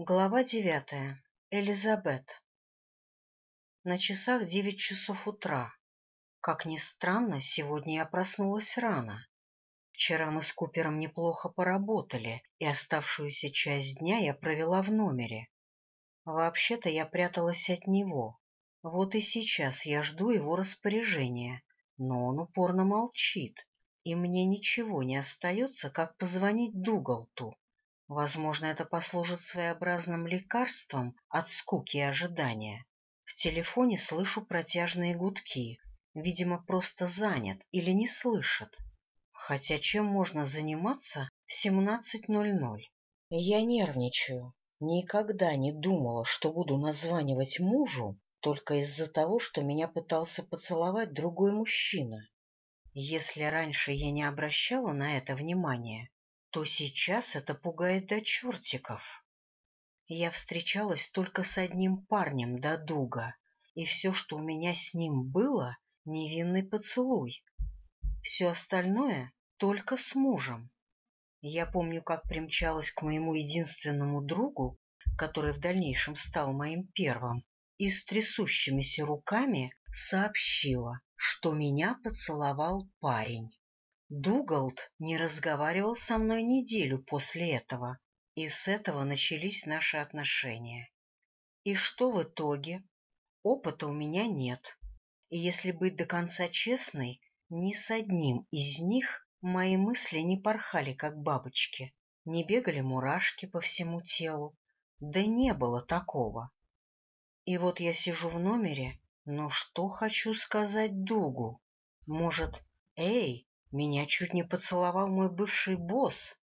Глава девятая. Элизабет. На часах девять часов утра. Как ни странно, сегодня я проснулась рано. Вчера мы с Купером неплохо поработали, и оставшуюся часть дня я провела в номере. Вообще-то я пряталась от него. Вот и сейчас я жду его распоряжения, но он упорно молчит, и мне ничего не остается, как позвонить Дугалту. Возможно, это послужит своеобразным лекарством от скуки и ожидания. В телефоне слышу протяжные гудки. Видимо, просто занят или не слышит. Хотя чем можно заниматься в 17.00? Я нервничаю. Никогда не думала, что буду названивать мужу только из-за того, что меня пытался поцеловать другой мужчина. Если раньше я не обращала на это внимания, то сейчас это пугает до чертиков. Я встречалась только с одним парнем до дуга, и все, что у меня с ним было, — невинный поцелуй. Все остальное — только с мужем. Я помню, как примчалась к моему единственному другу, который в дальнейшем стал моим первым, и с трясущимися руками сообщила, что меня поцеловал парень. Дугалд не разговаривал со мной неделю после этого, и с этого начались наши отношения. И что в итоге? Опыта у меня нет, и если быть до конца честной, ни с одним из них мои мысли не порхали, как бабочки, не бегали мурашки по всему телу, да не было такого. И вот я сижу в номере, но что хочу сказать Дугу? Может, эй, меня чуть не поцеловал мой бывший босс.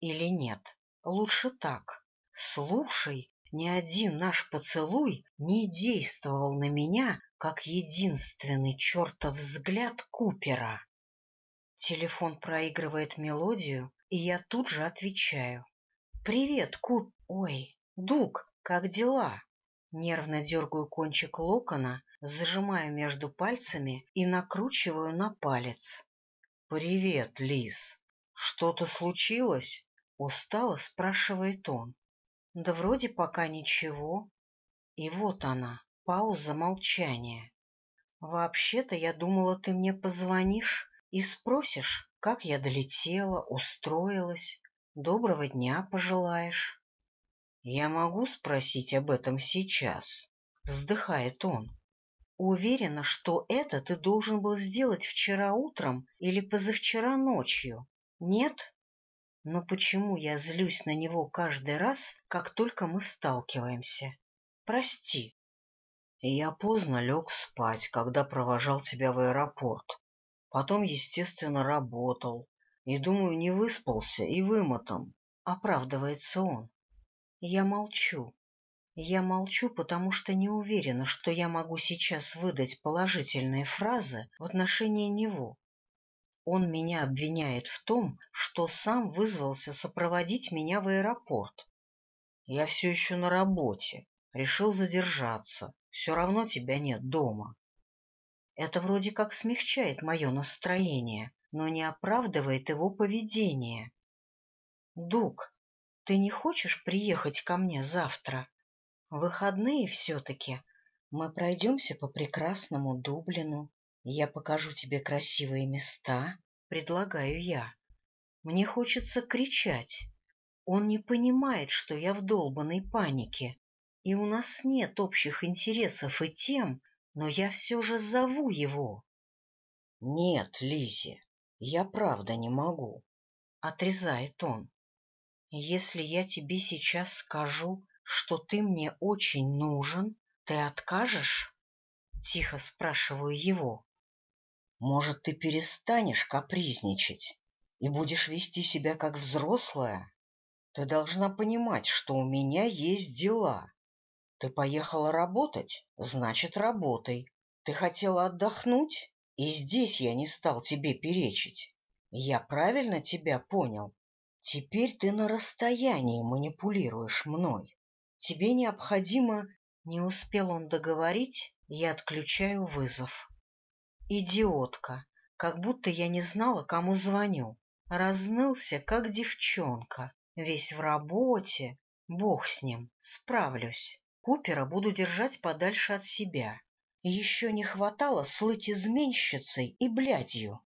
Или нет? Лучше так. Слушай, ни один наш поцелуй не действовал на меня, как единственный чертов взгляд Купера. Телефон проигрывает мелодию, и я тут же отвечаю. «Привет, Куп... Ой, Дуг, как дела?» Нервно дергаю кончик локона, зажимаю между пальцами и накручиваю на палец. «Привет, Лис. Что-то случилось?» — устало спрашивает он. «Да вроде пока ничего». И вот она, пауза молчания. «Вообще-то я думала, ты мне позвонишь и спросишь, как я долетела, устроилась, доброго дня пожелаешь». «Я могу спросить об этом сейчас?» — вздыхает он. Уверена, что это ты должен был сделать вчера утром или позавчера ночью. Нет? Но почему я злюсь на него каждый раз, как только мы сталкиваемся? Прости. Я поздно лег спать, когда провожал тебя в аэропорт. Потом, естественно, работал. И, думаю, не выспался и вымотан. Оправдывается он. Я молчу. Я молчу, потому что не уверена, что я могу сейчас выдать положительные фразы в отношении него. Он меня обвиняет в том, что сам вызвался сопроводить меня в аэропорт. Я все еще на работе, решил задержаться, все равно тебя нет дома. Это вроде как смягчает мое настроение, но не оправдывает его поведение. Дуг, ты не хочешь приехать ко мне завтра? Выходные все-таки. Мы пройдемся по прекрасному Дублину. Я покажу тебе красивые места, предлагаю я. Мне хочется кричать. Он не понимает, что я в долбанной панике, и у нас нет общих интересов и тем, но я все же зову его. — Нет, Лизи, я правда не могу, — отрезает он. — Если я тебе сейчас скажу, что ты мне очень нужен, ты откажешь? — тихо спрашиваю его. — Может, ты перестанешь капризничать и будешь вести себя как взрослая? Ты должна понимать, что у меня есть дела. Ты поехала работать, значит, работай. Ты хотела отдохнуть, и здесь я не стал тебе перечить. Я правильно тебя понял? Теперь ты на расстоянии манипулируешь мной. Тебе необходимо... Не успел он договорить, я отключаю вызов. Идиотка, как будто я не знала, кому звоню. Разнылся, как девчонка, весь в работе. Бог с ним, справлюсь. Купера буду держать подальше от себя. Еще не хватало слыть изменщицей и блядью.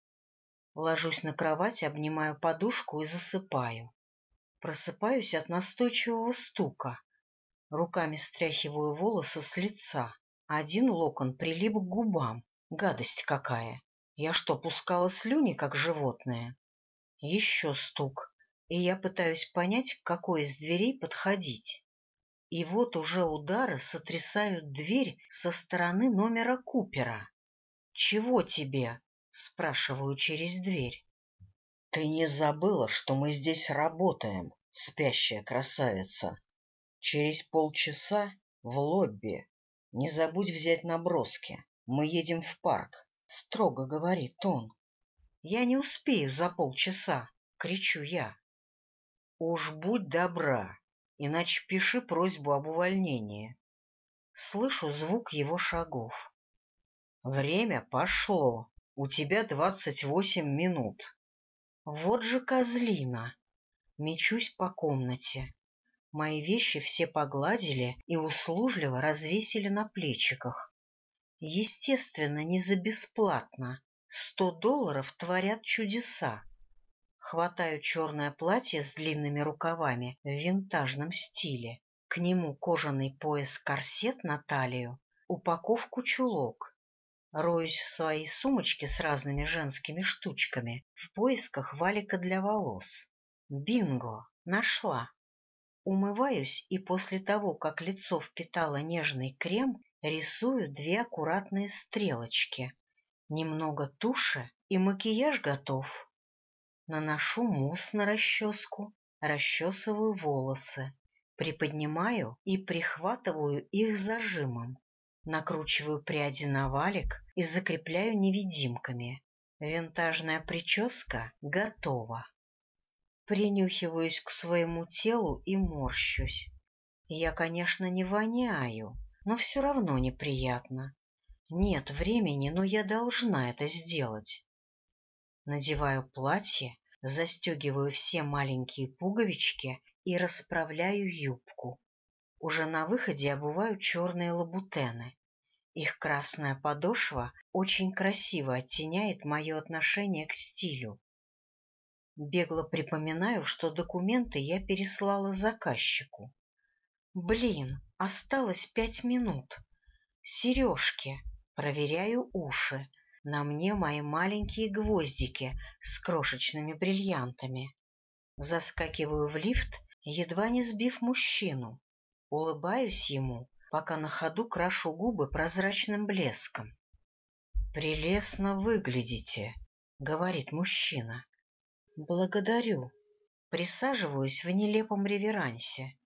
Ложусь на кровать, обнимаю подушку и засыпаю. Просыпаюсь от настойчивого стука. Руками стряхиваю волосы с лица. Один локон прилип к губам. Гадость какая! Я что, пускала слюни, как животное? Еще стук, и я пытаюсь понять, к какой из дверей подходить. И вот уже удары сотрясают дверь со стороны номера Купера. «Чего тебе?» — спрашиваю через дверь. «Ты не забыла, что мы здесь работаем, спящая красавица? Через полчаса в лобби. Не забудь взять наброски. Мы едем в парк», — строго говорит он. «Я не успею за полчаса», — кричу я. «Уж будь добра, иначе пиши просьбу об увольнении». Слышу звук его шагов. «Время пошло. У тебя двадцать восемь минут». Вот же козлина! Мечусь по комнате. Мои вещи все погладили и услужливо развесили на плечиках. Естественно, не за бесплатно. Сто долларов творят чудеса. Хватаю черное платье с длинными рукавами в винтажном стиле. К нему кожаный пояс-корсет на талию, упаковку чулок. Роюсь в своей сумочке с разными женскими штучками в поисках валика для волос. Бинго! Нашла! Умываюсь и после того, как лицо впитало нежный крем, рисую две аккуратные стрелочки. Немного туши, и макияж готов. Наношу мусс на расческу, расчесываю волосы, приподнимаю и прихватываю их зажимом. Накручиваю пряди на валик и закрепляю невидимками. Винтажная прическа готова. Принюхиваюсь к своему телу и морщусь. Я, конечно, не воняю, но все равно неприятно. Нет времени, но я должна это сделать. Надеваю платье, застегиваю все маленькие пуговички и расправляю юбку. Уже на выходе обуваю черные лабутены. Их красная подошва очень красиво оттеняет мое отношение к стилю. Бегло припоминаю, что документы я переслала заказчику. Блин, осталось пять минут. Сережки. Проверяю уши. На мне мои маленькие гвоздики с крошечными бриллиантами. Заскакиваю в лифт, едва не сбив мужчину. Улыбаюсь ему, пока на ходу крашу губы прозрачным блеском. «Прелестно выглядите», — говорит мужчина. «Благодарю». Присаживаюсь в нелепом реверансе.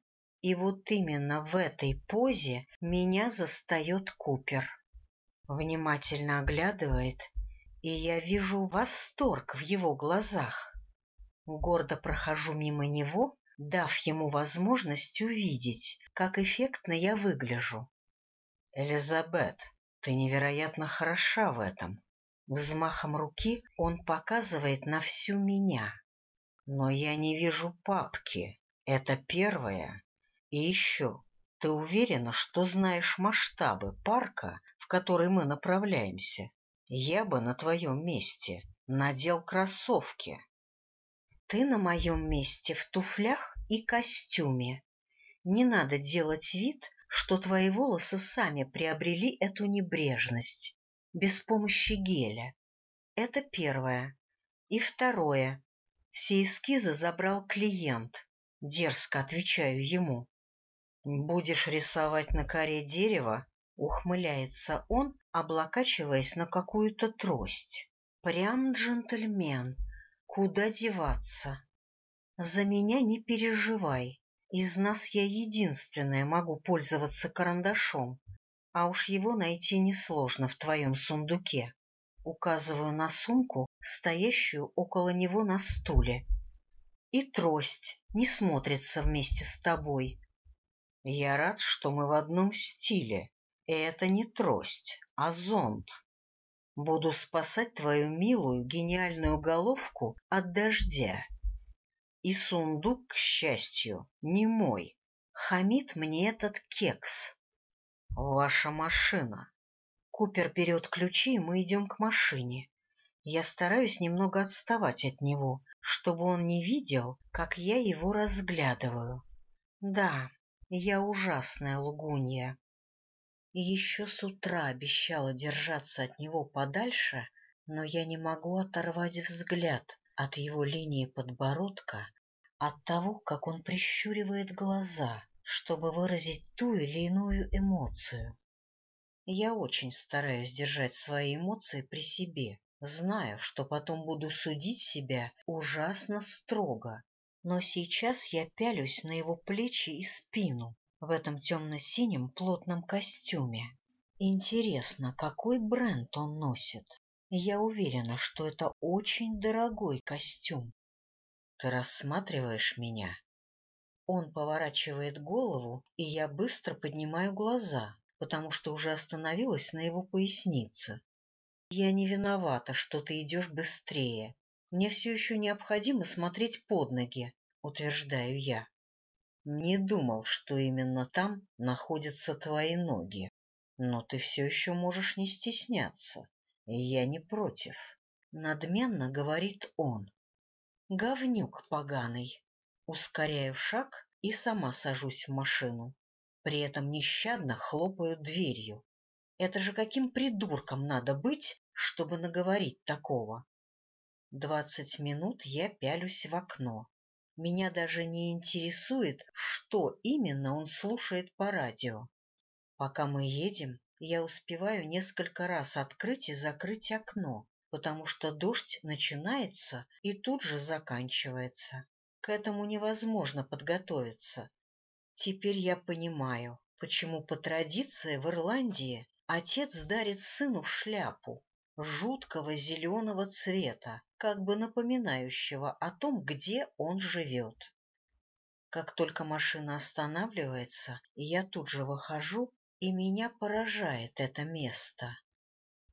И вот именно в этой позе меня застает Купер. Внимательно оглядывает, и я вижу восторг в его глазах. Гордо прохожу мимо него дав ему возможность увидеть, как эффектно я выгляжу. — Элизабет, ты невероятно хороша в этом. Взмахом руки он показывает на всю меня. Но я не вижу папки. Это первое. И еще, ты уверена, что знаешь масштабы парка, в который мы направляемся? Я бы на твоем месте надел кроссовки. Ты на моем месте в туфлях и костюме. Не надо делать вид, что твои волосы сами приобрели эту небрежность, без помощи геля. Это первое. И второе. Все эскизы забрал клиент. Дерзко отвечаю ему. «Будешь рисовать на коре дерева?» — ухмыляется он, облокачиваясь на какую-то трость. «Прям джентльмен!» Куда деваться? За меня не переживай. Из нас я единственная могу пользоваться карандашом, а уж его найти несложно в твоем сундуке. Указываю на сумку, стоящую около него на стуле. И трость не смотрится вместе с тобой. Я рад, что мы в одном стиле. Это не трость, а зонт. Буду спасать твою милую гениальную головку от дождя. И сундук, к счастью, не мой. Хамит мне этот кекс. Ваша машина. Купер берет ключи, и мы идем к машине. Я стараюсь немного отставать от него, чтобы он не видел, как я его разглядываю. Да, я ужасная лгунья. И еще с утра обещала держаться от него подальше, но я не могу оторвать взгляд от его линии подбородка, от того, как он прищуривает глаза, чтобы выразить ту или иную эмоцию. Я очень стараюсь держать свои эмоции при себе, зная, что потом буду судить себя ужасно строго, но сейчас я пялюсь на его плечи и спину, в этом темно-синем плотном костюме. Интересно, какой бренд он носит? Я уверена, что это очень дорогой костюм. Ты рассматриваешь меня? Он поворачивает голову, и я быстро поднимаю глаза, потому что уже остановилась на его пояснице. Я не виновата, что ты идешь быстрее. Мне все еще необходимо смотреть под ноги, утверждаю я. Не думал, что именно там находятся твои ноги. Но ты все еще можешь не стесняться. Я не против. Надменно говорит он. Говнюк поганый. Ускоряю шаг и сама сажусь в машину. При этом нещадно хлопаю дверью. Это же каким придурком надо быть, чтобы наговорить такого? Двадцать минут я пялюсь в окно. Меня даже не интересует, что именно он слушает по радио. Пока мы едем, я успеваю несколько раз открыть и закрыть окно, потому что дождь начинается и тут же заканчивается. К этому невозможно подготовиться. Теперь я понимаю, почему по традиции в Ирландии отец дарит сыну шляпу, жуткого зеленого цвета, как бы напоминающего о том, где он живет. Как только машина останавливается, я тут же выхожу, и меня поражает это место.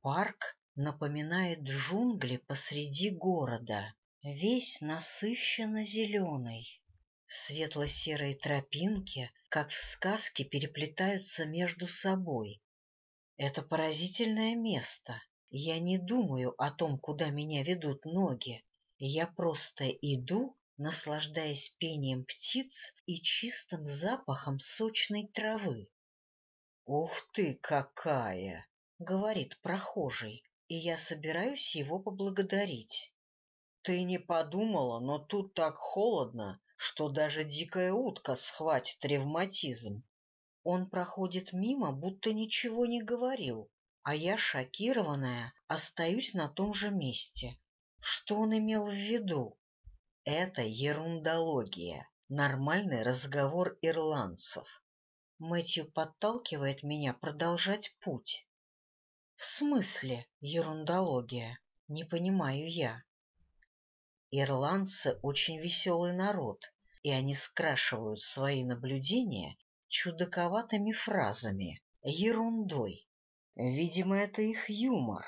Парк напоминает джунгли посреди города, весь насыщенно зеленый. Светло-серые тропинки, как в сказке, переплетаются между собой. Это поразительное место, я не думаю о том, куда меня ведут ноги. Я просто иду, наслаждаясь пением птиц и чистым запахом сочной травы. — Ух ты, какая! — говорит прохожий, и я собираюсь его поблагодарить. — Ты не подумала, но тут так холодно, что даже дикая утка схватит ревматизм. Он проходит мимо, будто ничего не говорил, а я, шокированная, остаюсь на том же месте. Что он имел в виду? Это ерундология, нормальный разговор ирландцев. Мэтью подталкивает меня продолжать путь. В смысле ерундология? Не понимаю я. Ирландцы очень веселый народ, и они скрашивают свои наблюдения чудаковатыми фразами, ерундой. Видимо, это их юмор.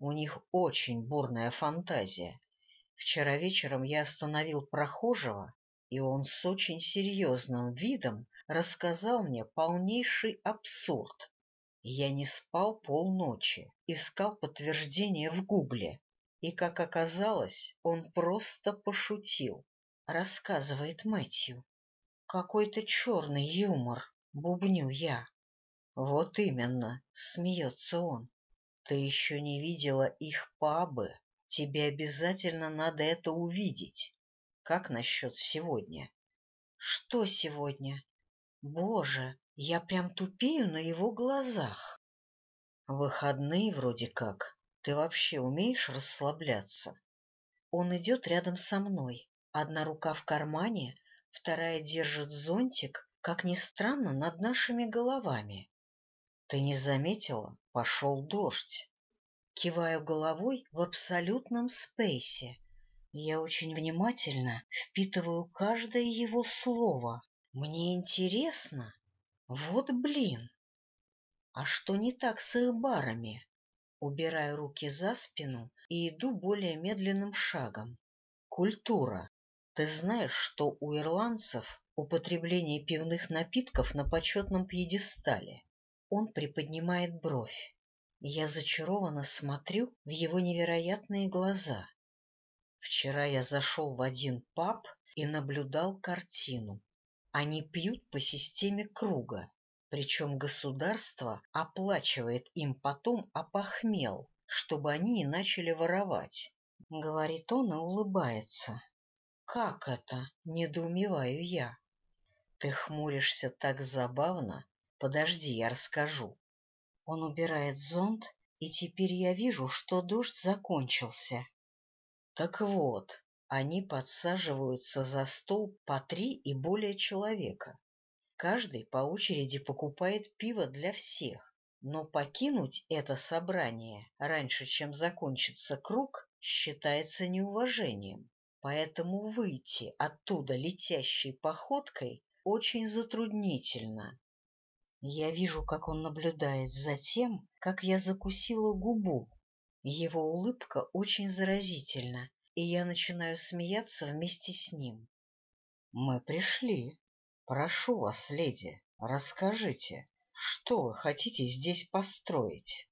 У них очень бурная фантазия. Вчера вечером я остановил прохожего, и он с очень серьезным видом рассказал мне полнейший абсурд. Я не спал полночи, искал подтверждение в гугле, и, как оказалось, он просто пошутил, рассказывает Мэтью. Какой-то черный юмор, бубню я. Вот именно, смеется он. Ты еще не видела их пабы. Тебе обязательно надо это увидеть. Как насчет сегодня? Что сегодня? Боже, я прям тупею на его глазах. Выходные вроде как. Ты вообще умеешь расслабляться? Он идет рядом со мной. Одна рука в кармане, вторая держит зонтик, как ни странно, над нашими головами. Ты не заметила? Пошел дождь. Киваю головой в абсолютном спейсе. Я очень внимательно впитываю каждое его слово. Мне интересно. Вот блин. А что не так с их барами? Убираю руки за спину и иду более медленным шагом. Культура. Ты знаешь, что у ирландцев употребление пивных напитков на почетном пьедестале. Он приподнимает бровь. Я зачарованно смотрю в его невероятные глаза. Вчера я зашел в один паб и наблюдал картину. Они пьют по системе круга, причем государство оплачивает им потом опохмел, чтобы они не начали воровать. Говорит он и улыбается. Как это? Недоумеваю я. Ты хмуришься так забавно. Подожди, я расскажу. Он убирает зонт, и теперь я вижу, что дождь закончился. Так вот, они подсаживаются за стол по три и более человека. Каждый по очереди покупает пиво для всех, но покинуть это собрание раньше, чем закончится круг, считается неуважением. Поэтому выйти оттуда летящей походкой очень затруднительно. Я вижу, как он наблюдает за тем, как я закусила губу. Его улыбка очень заразительна, и я начинаю смеяться вместе с ним. — Мы пришли. Прошу вас, леди, расскажите, что вы хотите здесь построить?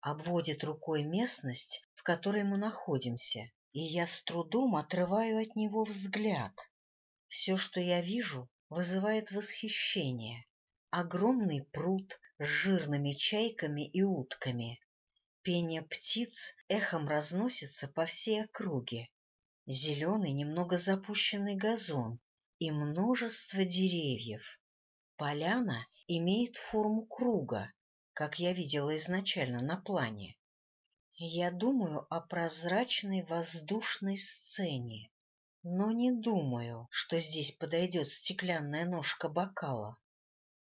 Обводит рукой местность, в которой мы находимся, и я с трудом отрываю от него взгляд. Все, что я вижу, вызывает восхищение. Огромный пруд с жирными чайками и утками. Пение птиц эхом разносится по всей округе. Зеленый, немного запущенный газон и множество деревьев. Поляна имеет форму круга, как я видела изначально на плане. Я думаю о прозрачной воздушной сцене но не думаю, что здесь подойдет стеклянная ножка бокала.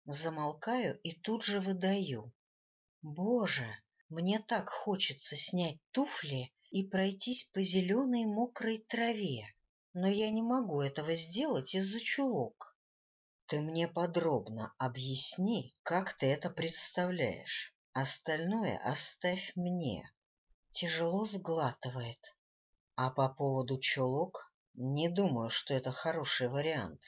Замолкаю и тут же выдаю. Боже, мне так хочется снять туфли и пройтись по зеленой мокрой траве, но я не могу этого сделать из-за чулок. Ты мне подробно объясни, как ты это представляешь. Остальное оставь мне. Тяжело сглатывает. А по поводу чулок не думаю, что это хороший вариант.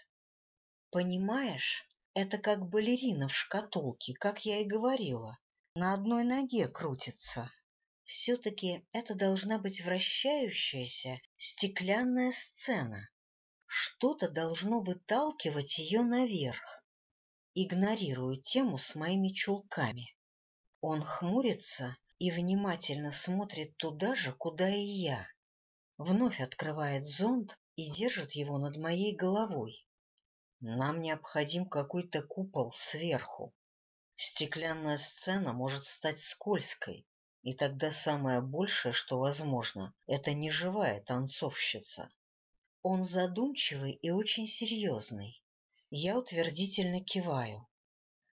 Понимаешь, это как балерина в шкатулке, как я и говорила. На одной ноге крутится. Все-таки это должна быть вращающаяся стеклянная сцена. Что-то должно выталкивать ее наверх. Игнорирую тему с моими чулками. Он хмурится и внимательно смотрит туда же, куда и я вновь открывает зонт и держит его над моей головой. Нам необходим какой-то купол сверху. Стеклянная сцена может стать скользкой, и тогда самое большее, что возможно, это неживая танцовщица. Он задумчивый и очень серьезный. Я утвердительно киваю.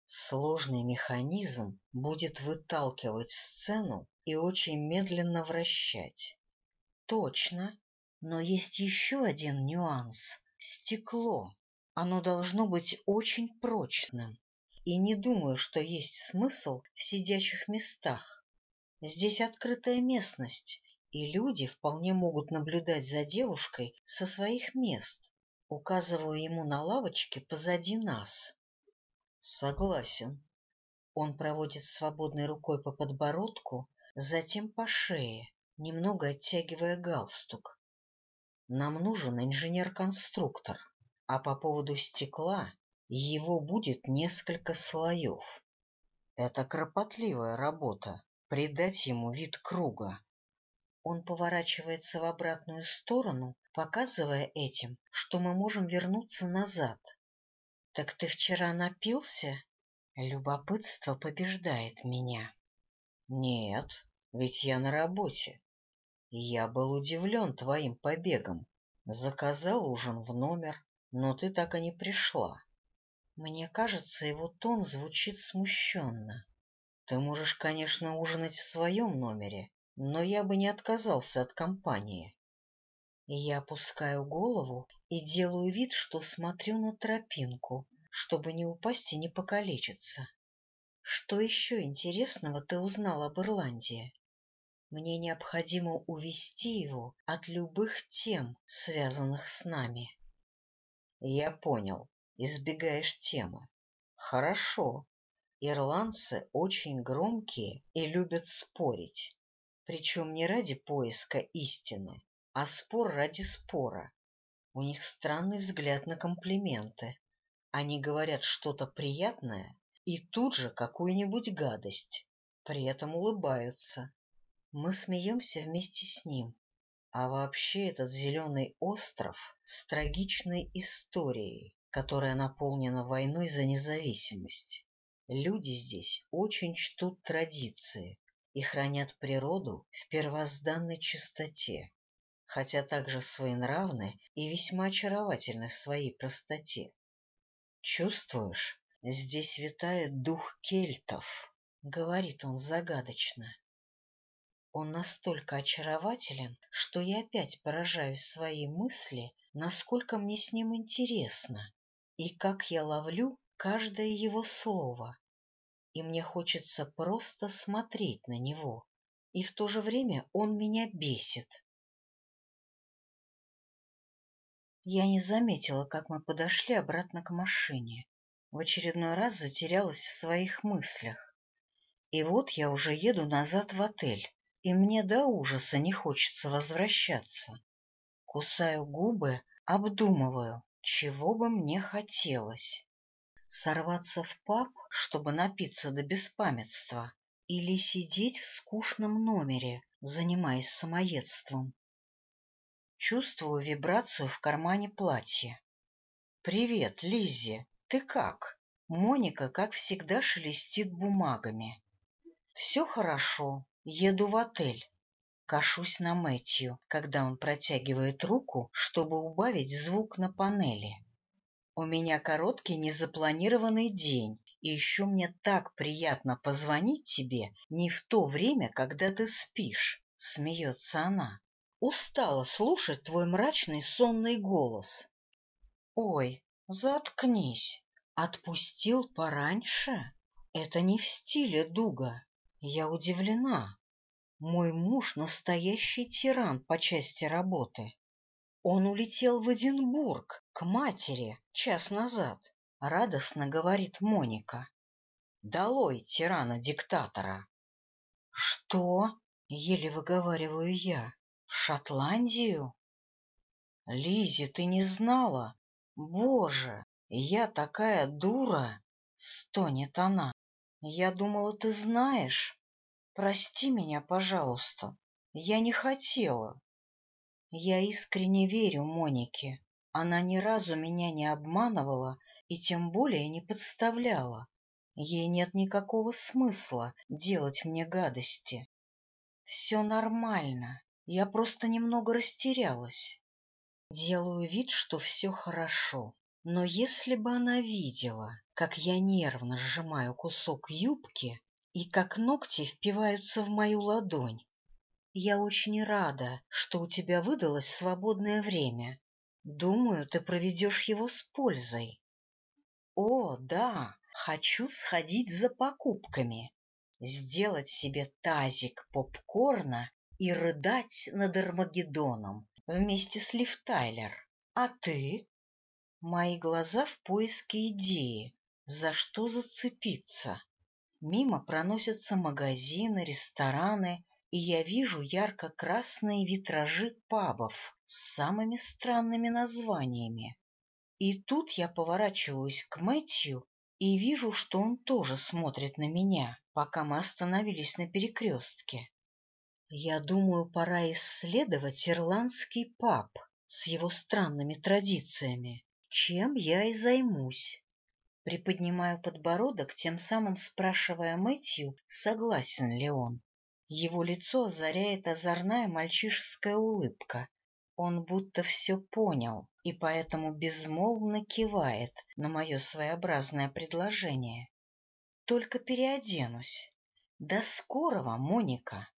Сложный механизм будет выталкивать сцену и очень медленно вращать. Точно. Но есть еще один нюанс — стекло. Оно должно быть очень прочным. И не думаю, что есть смысл в сидячих местах. Здесь открытая местность, и люди вполне могут наблюдать за девушкой со своих мест. Указываю ему на лавочке позади нас. Согласен. Он проводит свободной рукой по подбородку, затем по шее немного оттягивая галстук. Нам нужен инженер-конструктор, а по поводу стекла его будет несколько слоев. Это кропотливая работа — придать ему вид круга. Он поворачивается в обратную сторону, показывая этим, что мы можем вернуться назад. — Так ты вчера напился? Любопытство побеждает меня. — Нет, ведь я на работе. Я был удивлен твоим побегом. Заказал ужин в номер, но ты так и не пришла. Мне кажется, его тон звучит смущенно. Ты можешь, конечно, ужинать в своем номере, но я бы не отказался от компании. Я опускаю голову и делаю вид, что смотрю на тропинку, чтобы не упасть и не покалечиться. Что еще интересного ты узнал об Ирландии? Мне необходимо увести его от любых тем, связанных с нами. Я понял. Избегаешь темы. Хорошо. Ирландцы очень громкие и любят спорить. Причем не ради поиска истины, а спор ради спора. У них странный взгляд на комплименты. Они говорят что-то приятное и тут же какую-нибудь гадость. При этом улыбаются. Мы смеемся вместе с ним. А вообще этот зеленый остров с трагичной историей, которая наполнена войной за независимость. Люди здесь очень чтут традиции и хранят природу в первозданной чистоте, хотя также своенравны и весьма очаровательны в своей простоте. Чувствуешь, здесь витает дух кельтов, — говорит он загадочно. Он настолько очарователен, что я опять поражаюсь своей мысли, насколько мне с ним интересно, и как я ловлю каждое его слово. И мне хочется просто смотреть на него, и в то же время он меня бесит. Я не заметила, как мы подошли обратно к машине. В очередной раз затерялась в своих мыслях. И вот я уже еду назад в отель и мне до ужаса не хочется возвращаться. Кусаю губы, обдумываю, чего бы мне хотелось. Сорваться в паб, чтобы напиться до беспамятства, или сидеть в скучном номере, занимаясь самоедством. Чувствую вибрацию в кармане платья. «Привет, Лиззи, ты как?» Моника, как всегда, шелестит бумагами. «Все хорошо, Еду в отель. Кашусь на Мэтью, когда он протягивает руку, чтобы убавить звук на панели. У меня короткий незапланированный день, и еще мне так приятно позвонить тебе не в то время, когда ты спишь, — смеется она. Устала слушать твой мрачный сонный голос. Ой, заткнись. Отпустил пораньше? Это не в стиле Дуга. Я удивлена. Мой муж — настоящий тиран по части работы. Он улетел в Эдинбург, к матери, час назад, — радостно говорит Моника. Долой тирана-диктатора. Что? — еле выговариваю я. В Шотландию? Лизи, ты не знала? Боже, я такая дура! — стонет она. Я думала, ты знаешь. Прости меня, пожалуйста. Я не хотела. Я искренне верю Монике. Она ни разу меня не обманывала и тем более не подставляла. Ей нет никакого смысла делать мне гадости. Все нормально, я просто немного растерялась. Делаю вид, что все хорошо. Но если бы она видела, как я нервно сжимаю кусок юбки и как ногти впиваются в мою ладонь. Я очень рада, что у тебя выдалось свободное время. Думаю, ты проведешь его с пользой. О, да, хочу сходить за покупками, сделать себе тазик попкорна и рыдать над Армагеддоном вместе с Лив Тайлер. А ты? Мои глаза в поиске идеи, за что зацепиться. Мимо проносятся магазины, рестораны, и я вижу ярко-красные витражи пабов с самыми странными названиями. И тут я поворачиваюсь к Мэтью и вижу, что он тоже смотрит на меня, пока мы остановились на перекрестке. Я думаю, пора исследовать ирландский паб с его странными традициями чем я и займусь. Приподнимаю подбородок, тем самым спрашивая Мэтью, согласен ли он. Его лицо озаряет озорная мальчишеская улыбка. Он будто все понял и поэтому безмолвно кивает на мое своеобразное предложение. Только переоденусь. До скорого, Моника!